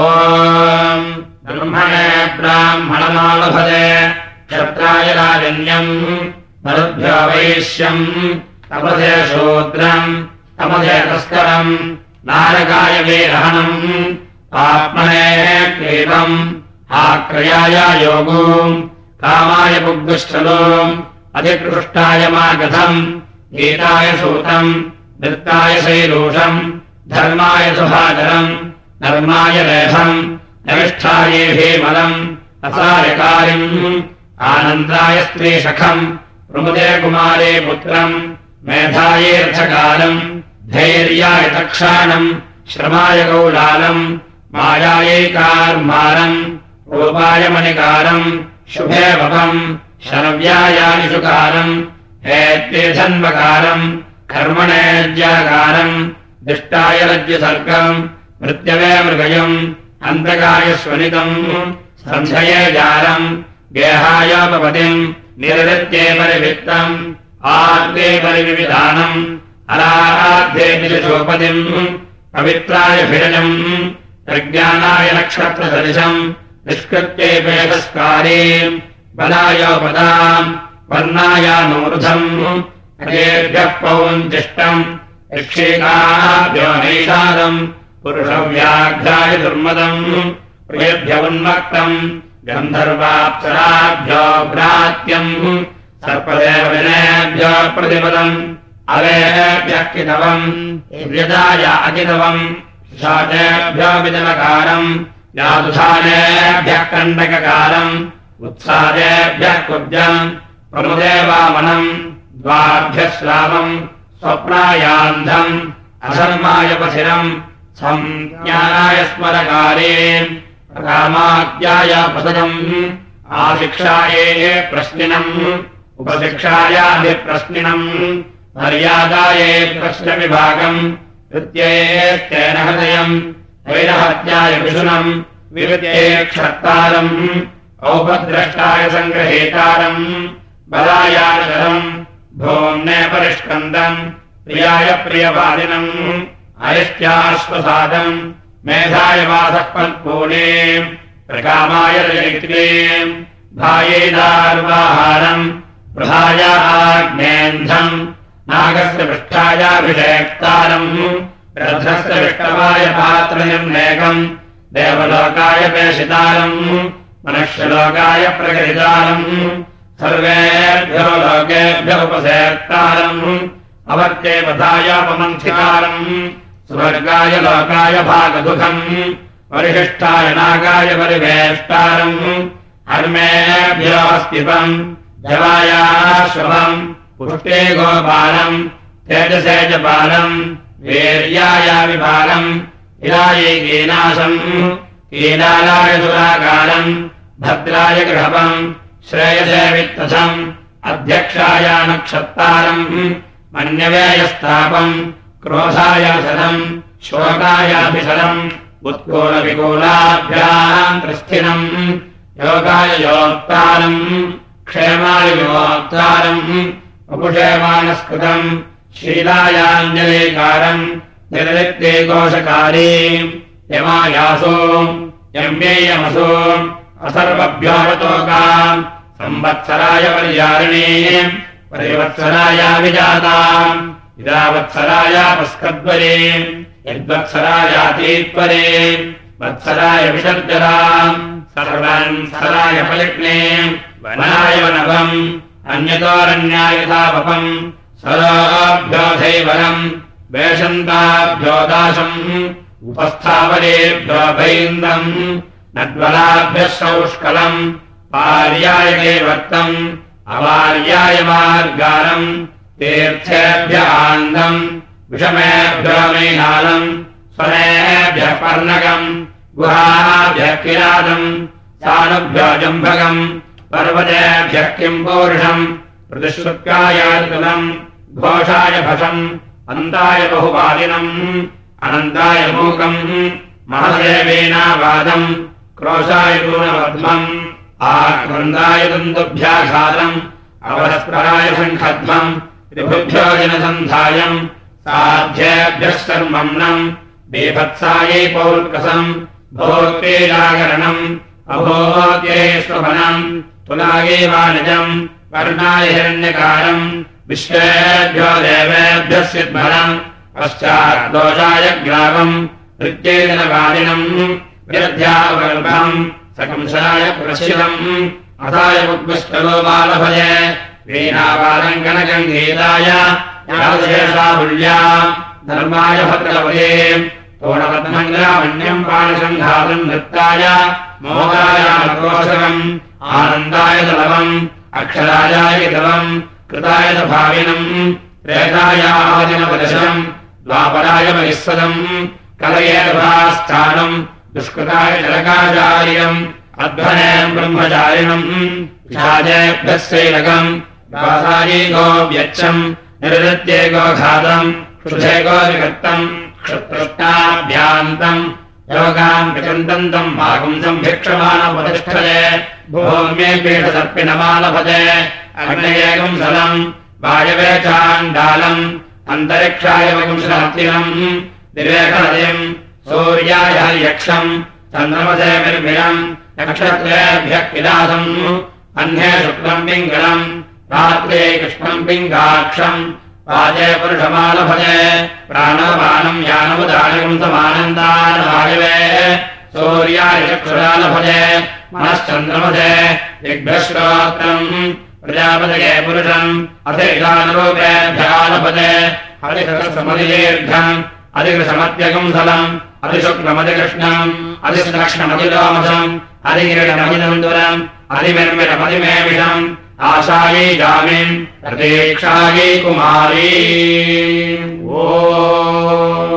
ॐ ब्रह्मणे ब्राह्मणमालभते क्षत्राय राजन्यम् मरुभ्यो वैश्यम् तपसे शूद्रम् तपसे तस्करम् नारकाय वीरहणम् आत्मने क्रीडम् आक्रयाय योगो कामाय पुग्गुश्चलोम् अधिकृष्टाय मागधम् गीताय सूतम् नृत्ताय शैलोषम् धर्माय सुभाकरम् धर्माय लेभम् नविष्ठाये हेमलम् असायकारिम् आनन्दाय स्त्रीशखम् प्रमुदे कुमारे पुत्रम्। मेधाये रथकारम् धैर्याय तक्षाणम्। श्रमाय गौलालम् मायायैकार्मारम् रूपाय मणिकारम्। शुभे भवम्। शरव्यायानिषुकारम् हेत्येधन्वकारम् कर्मणेज्याकारम् दिष्टाय रज्यसर्गम् मृत्यवे मृगयम् अन्तकाय स्वनितम् सन्धये जालम् गेहायोपपतिम् निरृत्ये परिवित्तम् आर्ते परिविधानम् अराध्ये निरशोपतिम् पवित्राय भिरजम् प्रज्ञानाय नक्षत्रसदृशम् निष्कृत्येपेदस्कारे बलायोपदाम् वर्णायानोरुधम् हरेभ्यः पौञ्चिष्टम् यक्षेकाभ्यो नैषादम् पुरुषव्याघ्राय दुर्मदम् प्रियभ्य उन्मक्तम् गन्धर्वाप्सराभ्यो भ्रात्यम् विनयेभ्यो प्रतिपदम् अवेभ्यः कितवम् यदाय अकितवम् शाचेभ्यो विदलकारम् यादुधानेभ्यः कण्डककारम् उत्सादेभ्यः कुब्जम् प्रमुदेवामनम् द्वाभ्यः श्रावम् स्वप्नायान्धम् अधर्मायपथिरम् संज्ञानाय स्मरकारे कामाद्याय पदम् आशिक्षाये प्रश्निनम् उपशिक्षायाभिप्रश्निनम् मर्यादाये प्रश्नविभागम् वृत्त्येत्तेन हृदयम् वैरहत्याय विशुनम् विवृत्ये क्षत्तारम् औपद्रष्टाय सङ्ग्रहेतारम् बलायानकरम् भोम्ने परिष्कन्दम् प्रियाय प्रियवादिनम् अयश्चाश्वसादम् मेधाय वासः प्रकामाय रजयित्रे भायेदार्वाहारम् प्रभाय आग्नेन्धम् नागस्य पृष्ठायाभिषेक्तारम् रथस्य विष्टवाय पात्रनिर्णेकम् देवलोकाय पेशितारम् मनुष्यलोकाय प्रकटितारम् सर्वेभ्यो लोकेभ्य उपसेक्तारम् अवर्त्ये पथायोपमन्थिकारम् स्वर्गाय लोकाय भागदुःखम्। परिशिष्टाय नागाय परिवेष्टारम्। हर्मेभ्योऽस्तिपम् जवायाश्वम् पुष्टे गोपालम्। तेजसेजपालम् वीर्यायाविपालम् इलायै कीनाशम्। कीलालाय सुराकारम् भद्राय गृहपम्। श्रेयसे वित्तथम्। अध्यक्षाय नक्षत्तारम् मन्यवेयस्तापम् क्रोधायासनम् शोकायाभिसरम् उत्कोलविकोलाभ्याम् प्रस्थिनम् योगाय योक्तारम् क्षेमाय योक्तारम् वपुषेमानस्कृतम् शीलायाञ्जलेकारम् निरलिप्ते कोशकारे यमायासो यम्येयमसो असर्वभ्योरतोकाम् संवत्सराय पर्यारिणे परिवत्सरायाभिजाताम् इदावत्सरायापस्कद्वरे यद्वत्सरायातीत्वरे वत्सराय विसर्जराम् वनाय वनवम् अन्यतोरन्यायथापम् सराभ्योधैवरम् वेषन्ताभ्यो दाशम् उपस्थावरेभ्यो भैन्दम् नद्वलाभ्यः सौष्कलम् पार्याय कैवर्तम् अवार्याय मार्गारम् तीर्थेभ्य आन्दम् विषमेभ्यो मैनालम् स्वरेभ्यः पर्णकम् गुहाभ्यः किरातम् सानुभ्यो जम्भगम् पर्वतेभ्यः किम् पौरुषम् प्रतिश्रुत्कायार्कुलम् घोषाय भसम् अन्ताय बहुवादिनम् अनन्ताय मूकम् महदेवेनावादम् क्रोशाय दूरवध्मम् आक्रन्दाय दन्तुभ्याघातम् अवस्त्राय सङ्खध्वम् जनसन्धायम् साध्येभ्यः शर्मम्नम् बीभत्सायै पौर्कसम् भोक्तेजागरणम् अभोक्ते स्वभनम् तुलागे वाणिजम् वर्णाय हिरण्यकारम् विश्वेभ्यो देवेभ्यः सिद्भरम् पश्चात् दोषाय ग्रामम् नृत्येनवादिनम् विरध्यावर्भम् सकंसाय पुष्पलो बालभये यादशेषाहुल्या धर्माय भद्रवये तोणपद्मङ्गलामण्यम् पाणसङ्घातम् नृत्ताय मोदायाकोशकम् आनन्दाय दलवम् अक्षराजाय दलवम् कृताय भाविनम् प्रेतायादिनवदशम् द्वापराय परिःसदम् कलयेभास्थानम् दुष्कृताय जलकाचार्यम् अध्वने ब्रह्मचारिणम् विषादेभ्यः सैलकम् वासायीको व्यच्छम् निरृत्येकोघातम् क्षुधेको विकर्तम् क्षुतृष्टाभ्यान्तम् योगाम् विचन्दन्तम् भागुंसम् भिक्षमाणपतिष्ठते भूम्ये पीठदर्पिणमालभते अग्नयेकम् सलम् वायवे चाण्डालम् अन्तरिक्षाय वंशनम् दिवेकनदीम् सूर्याय यक्षम् चन्द्रमसे निर्भिरम् नक्षत्रेभ्यः किलासम् अह्ने शुक्लम् पिङ्गलम् रात्रे कृष्णम् पिङ्गाक्षम् वाजे पुरुषमालभजे प्राणपानम् यानमुदानकम् समानन्दानवायवे सूर्याय चक्षुरालभजे मनश्चन्द्रमसे दिग्भ्यश्रोत्रम् प्रजापतये पुरुषम् अथिगानरूपेभ्यालभते हरिहरसमधिदीर्घम् अधिकृशमत्यकंसलम् अधिशुक्लमधिकृष्णम् अधिष्णमधिलोमसम् अधिगिरिणमधिनन्दुरम् अधिमिर्मिरमधिमेमिषम् आशायै गामिन् प्रतीक्षायै कुमारी। ओ।